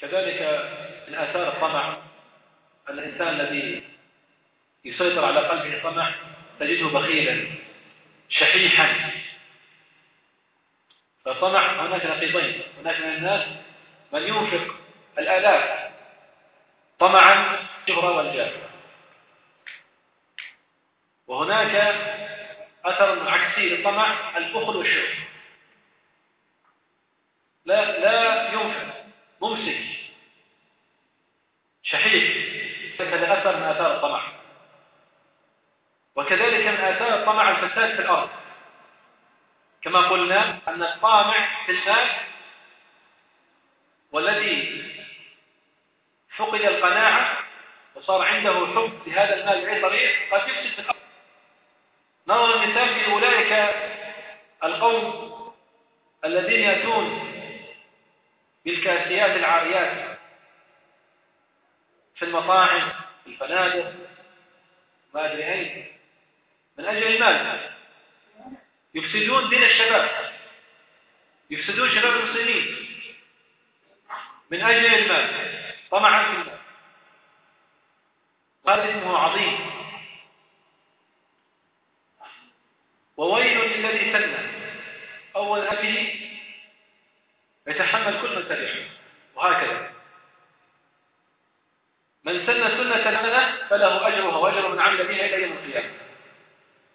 كذلك من آثار الطمع. الإنسان الذي يسيطر على قلبه الطمع تجده بخيلا شحيحا. فالطمع هناك نقيضين. هناك من الناس من ينفق الآلاف طمعا شهرة والجاه وهناك أثر عكسي للطمع البخل والشرك. لا لا ينفق ممسك شحيح هذا أثر من آثار الطمع وكذلك من آثار الطمع الفساد في الأرض. كما قلنا أن الطامع في المال والذي فقد القناعة وصار عنده حب لهذا المال بأي طريق قد يفسد في الأرض. نظر المثال في أولئك القوم الذين يأتون بالكاسيات العاريات في المطاعم في الفنادق ما أدري أين. من أجل المال يفسدون دين الشباب. يفسدون شباب المسلمين. من أجل المال؟ طمعا في المال. هذا اسمه عظيم. وويل للذي سنه أول أبه يتحمل كل تبعه وهكذا. من سن سنة حسنة فله أجرها وأجر من عمل بها إلى يوم القيامة.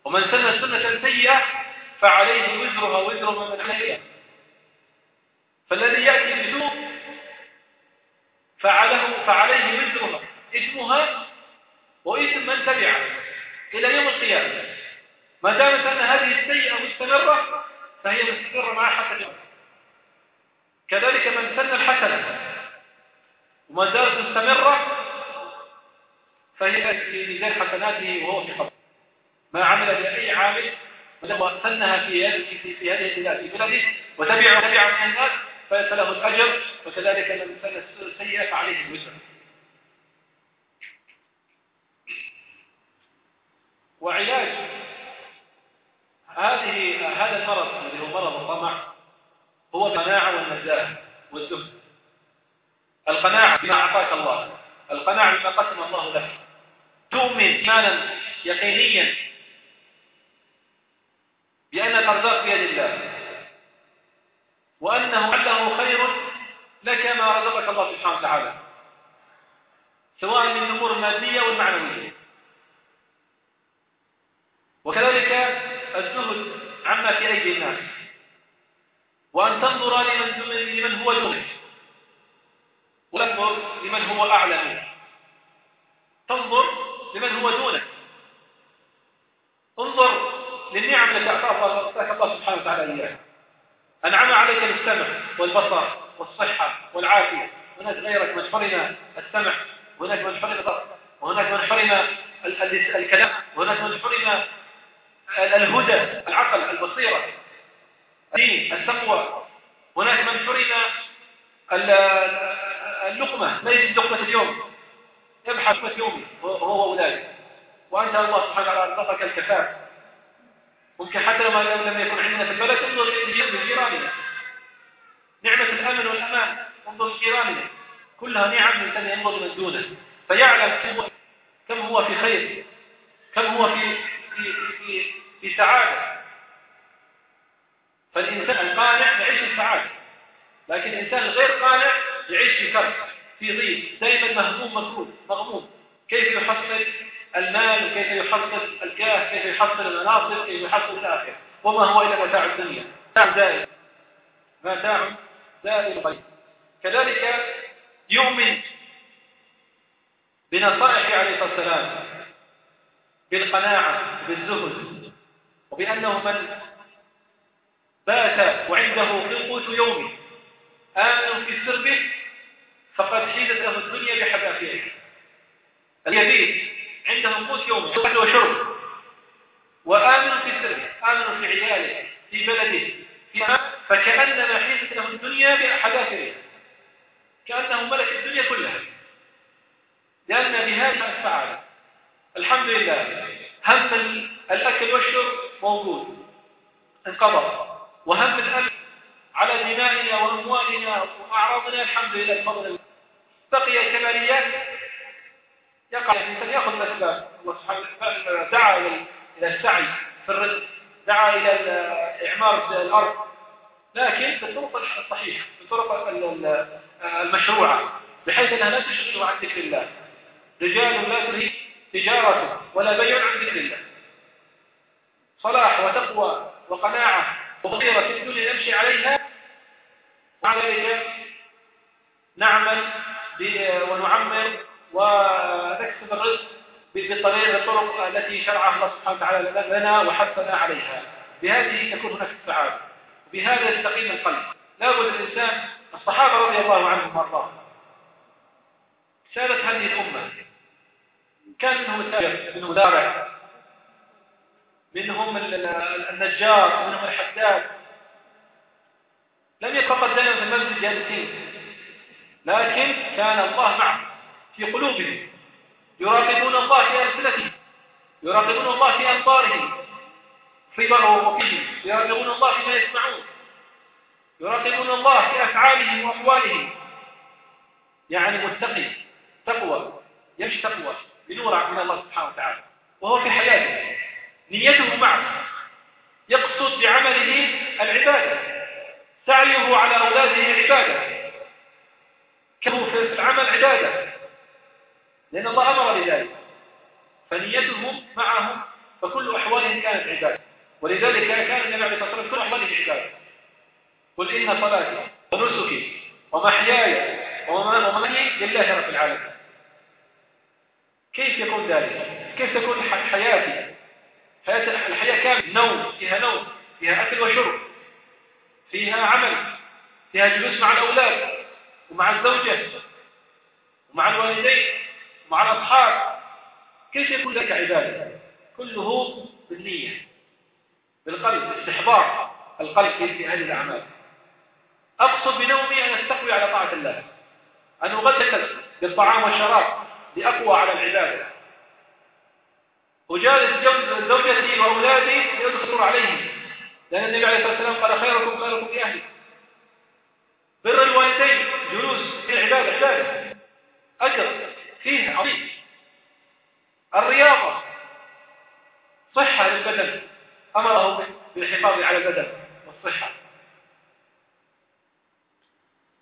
ومن سن سنة سيئة فعليه وزرها وزر من بها فالذي يأتي بسوء فعله فعليه وزرها. اسمها واسم من تبعه إلى يوم القيامة. ما دامت أن هذه السيئة مستمرة فهي مستمرة معها حتى اليوم كذلك من سن الحسنة وما زالت مستمرة فهي في ميزان حسناته وهو في قبر ما عمل بأي عامل ولما سنها في في في هذه البلاد في بلده وتبع وتبع من الناس فله الأجر وكذلك من سن السيئة فعليه الوزر. وعلاج هذه هذا المرض الذي هو مرض الطمع هو القناعة والنزاهة والزهد القناعة بما أعطاك الله القناعة بما قسم الله لك. تؤمن إيمانا يقينيا وأنه عله خير لك ما رزقك الله سبحانه وتعالى سواء من الأمور المادية والمعنوية وكذلك الزهد عما في أيدي الناس. وأن تنظر لمن, لمن هو دونك وتنظر لمن هو أعلى منك تنظر لمن هو دونك انظر للنعم التي أعطاك الله سبحانه وتعالى إياها أنعم عليك بالسمع والبصر والصحة والعافية. هناك غيرك من حرم السمع وهناك من حرم البصر وهناك من حرم الكلام وهناك من حرم الهدى العقل البصيرة الدين التقوى. هناك من حرم اللقمة ما يجد لقمة اليوم؟ يبحث لقمة يومي هو وأولاده. وأنت الله سبحانه وتعالى رزقك الكفاف ممكن حتى لما لم يكن عندنا في البلد انظر نعمة الأمن والأمان. انظر لجيراننا كلها نعم الإنسان ينظر من دونه. فيعلم كم هو في خير. كم هو في في في, في سعادة. فالإنسان القانع يعيش في سعادة. لكن الإنسان الغير قانع يعيش في كرب في ضيق. دائما مهموم مكروه مغموم. كيف يحصل المال؟ وكيف يحصل الجاه كيف يحصل المناصب؟ كيف يحصل الآخر وما هو إلا متاع الدنيا. متاع زائل متاع زائل غير كذلك يؤمن بنصائح عليه الصلاة والسلام بالقناعة بالزهد وبأنه من بات وعنده قوت يومه آمن في سربه فقد حيزت له الدنيا بحذافيره اليبيت عنده قوت يومه أكل وشرب. وآمن في سربه آمن في عياله في بلده فكأنما الدنيا كأنه ملك الدنيا كلها. لأن بهذه السعادة الحمد لله هم الأكل والشرب موجود انقضى. وهم الأمن على دمائنا وأموالنا وأعراضنا الحمد لله الله. بقي الكماليات يقع الإنسان يأخذ الأسباب الله سبحانه وتعالى دعا إلى السعي في الرزق دعا إلى إعمار الأرض. لكن بالطرق الصحيحة بالطرق المشروعة بحيث أنها لا تشغله عن ذكر الله. رجال لا تريد تجارة ولا بيع عن ذكر الله. صلاح وتقوى وقناعة وخيرة في الدنيا نمشي عليها ومع ذلك نعمل ونعمر ونكسب الرزق بالطريق الطرق التي شرعها الله سبحانه وتعالى لنا وحثنا عليها. بهذه تكون هناك السعادة وبهذا يستقيم القلب. لا بد الإنسان الصحابة رضي الله عنهم وأرضاهم سالت هذه الأمة كان منهم التاجر منهم الزارع منهم النجار منهم الحداد. لم يبقى قد في المسجد جالسين لكن كان الله معهم في قلوبهم يراقبون الله في ألسنتهم يراقبون الله في أنظارهم في وفيهم يراقبون الله فيما يسمعون. يراقبون الله في أفعالهم وأقوالهم يعني متقي تقوى يمشي تقوى بنور من الله سبحانه وتعالى. وهو في حياته. نيته معه. يقصد بعمله العبادة. سعيه على أولاده عبادة. كانوا في العمل عبادة؟ لأن الله أمر بذلك. فنيتهم معهم فكل أحوالهم كانت عبادة. ولذلك كان النبي عليه الصلاة والسلام كل أحواله عبادة قل إن صلاتي ونسكي ومحياي ومماتي لله رب العالمين. كيف يكون ذلك؟ كيف تكون حياتي؟ حياة الحياة كاملة. نوم فيها نوم فيها أكل وشرب فيها عمل فيها جلوس مع الأولاد ومع الزوجة ومع الوالدين ومع الأصحاب. كيف يكون لك عبادة؟ كله بالنية. بالقلب استحضار القلب في هذه الأعمال. أقصد بنومي أن أستقوي على طاعة الله. أن أغدق بالطعام والشراب لأقوى على العبادة. أجالس زوجتي وأولادي ليدخلوا عليهم. لأن النبي عليه الصلاة والسلام قال خيركم خيركم لأهلي. بر الوالدين جلوس في العبادة عبادة أجر فيه عظيم. الرياضة صحة للبدن. أمره بالحفاظ على البدن والصحة.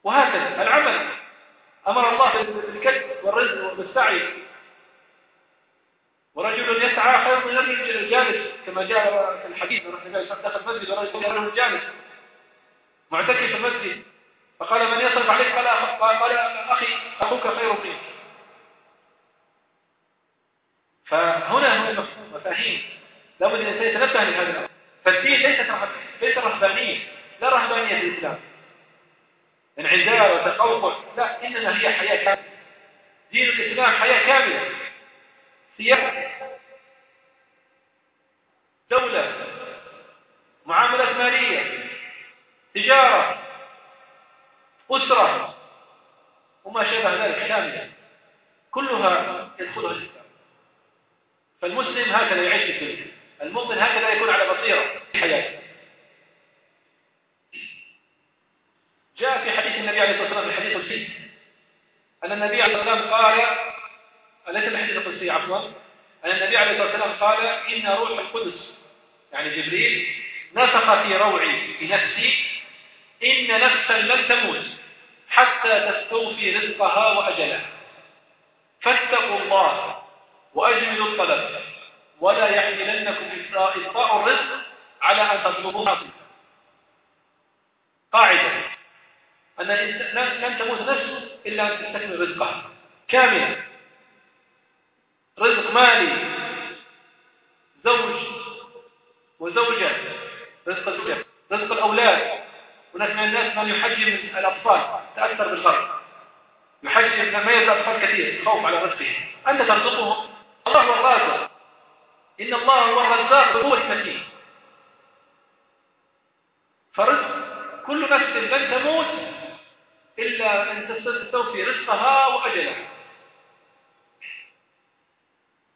وهكذا العمل. أمر الله بالكد والرزق والسعي ورجل يسعى خير من الرجل الجالس كما جاء في الحديث. من النبي صلى الله عليه وسلم المسجد ورجل رجل جالس معتكف في المسجد. فقال من يصرف عليك؟ قال قال أخي أخوك خير منك فهنا هو مفاهيم. لابد أن الانسان يتنبه لهذا الأمر. فالدين ليست ليس رهبانية. لا رهبانية في الإسلام. انعزال وتقوقع لا إنما هي حياة كاملة. دين الإسلام حياة كاملة. سياسه دولة. معاملات مالية. تجارة. أسرة. وما شابه ذلك كامله كلها يدخلها الإسلام. فالمسلم هكذا يعيش في الدنيا. المؤمن هكذا يكون على بصيرة في حياته. جاء في حديث النبي عليه الصلاة والسلام في حديث القدسي أن النبي عليه الصلاة والسلام قال ليس الحديث القدسي عفوا. أن النبي عليه الصلاة والسلام قال إن روح القدس يعني جبريل نفخ في روعي بنفسي إن نفسا لن تموت حتى تستوفي رزقها وأجلها. فاتقوا الله وأجملوا الطلب. ولا يحملنكم إطاء الرزق على أن تطلبوه. قاعدة. أن لن تموت نفس إلا أن تستكمل رزقها. كاملا رزق مالي. زوج. وزوجة. رزق الزوجة رزق الأولاد. هناك من الناس من يحجم الأطفال تأثر بالغرب يحجم ما يزال الأطفال كثير. خوف على رزقهم. أنت ترزقهم. الله الرازق. إن الله هو الرزاق هو المتين فرزق كل نفس لن تموت إلا أن تستوفي رزقها وأجلها.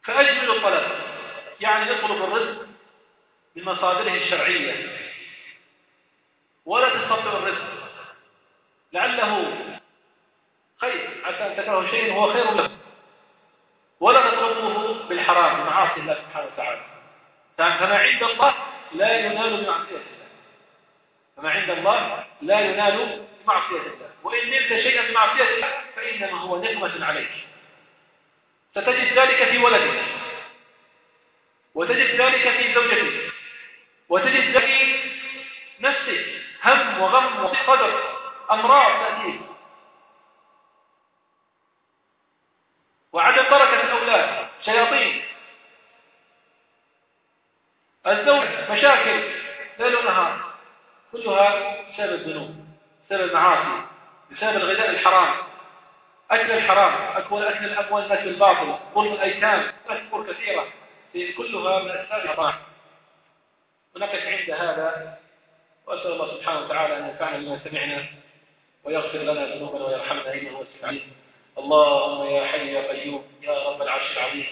فأجمل الطلب يعني يطلب الرزق من مصادره الشرعية. ولا تستطيع الرزق لعله خير عسى أن تكره شيء هو خير لكم ولا تطلبوه بالحرام بمعاصي الله سبحانه وتعالى. فما عند الله لا ينال بمعصية الله. فما عند الله لا ينال بمعصية الله. وإن نلت شيئا بمعصية الله فإنما هو نقمة عليك. ستجد ذلك في ولدك. وتجد ذلك في زوجتك. وتجد ذلك في نفسك. هم وغم وقدر أمراض تأتيك بسبب الذنوب بسبب المعاصي بسبب الغذاء الحرام. أكل الحرام أكل أكل الأموال أكل الباطل ظلم الأيتام أمور كثيرة كلها من أسباب الحرام ونقف عند هذا وأسأل الله سبحانه وتعالى أن ينفعنا بما سمعنا ويغفر لنا ذنوبنا ويرحمنا إنه هو اللهم يا حي يا قيوم يا رب العرش العظيم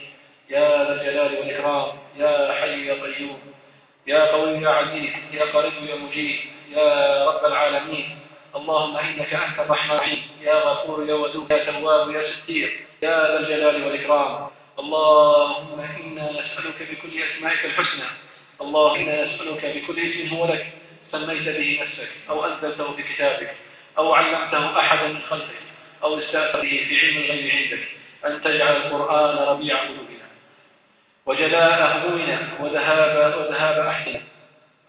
يا ذا الجلال والإكرام يا حي يا قيوم يا قوي يا عزيز يا قريب يا مجيب. يا رب العالمين. اللهم إنك أنت الرحمن. يا غفور يا ودود يا تواب يا ستير يا ذا الجلال والإكرام. اللهم إنا نسألك بكل أسمائك الحسنى. اللهم إنا نسألك بكل اسم هو لك. سميت به نفسك أو أنزلته في كتابك أو علمته أحدا من خلقك أو استأثر به في علم الغيب عندك. أن تجعل القرآن ربيع قلوبنا وجلاء همومنا وذهاب وذهاب أحدنا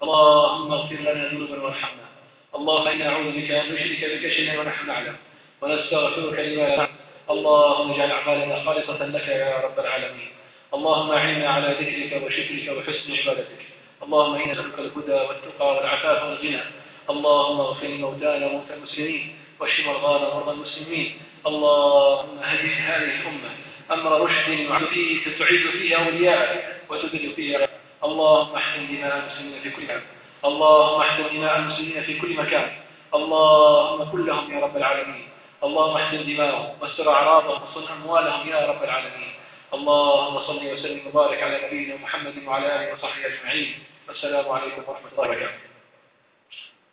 اللهم اغفر لنا ذنوبنا وارحمنا. اللهم إنا نعوذ بك أن نشرك بك شيئا ونحن نعلم. ونستغفرك لما لا اللهم اجعل أعمالنا خالصة لك يا رب العالمين. اللهم أعنا على ذكرك وشكرك وحسن عبادتك. اللهم إنا نسألك الهدى والتقى والعفاف والغنى. اللهم اغفر لموتانا وموتى المسلمين واشف مرضانا ومرضى المسلمين. اللهم هدي هذه الأمة أمر رشد فيه تعز فيه أولياءك وتذل فيه اللهم احسن دماء المسلمين في كل مكان. اللهم احسن دماء المسلمين في كل مكان. اللهم كن لهم يا رب العالمين. اللهم احسن دماءهم واستر أعراضهم وصن أموالهم يا رب العالمين. اللهم صل وسلم وبارك على نبينا محمد وعلى آله وصحبه أجمعين. السلام عليكم ورحمة الله وبركاته.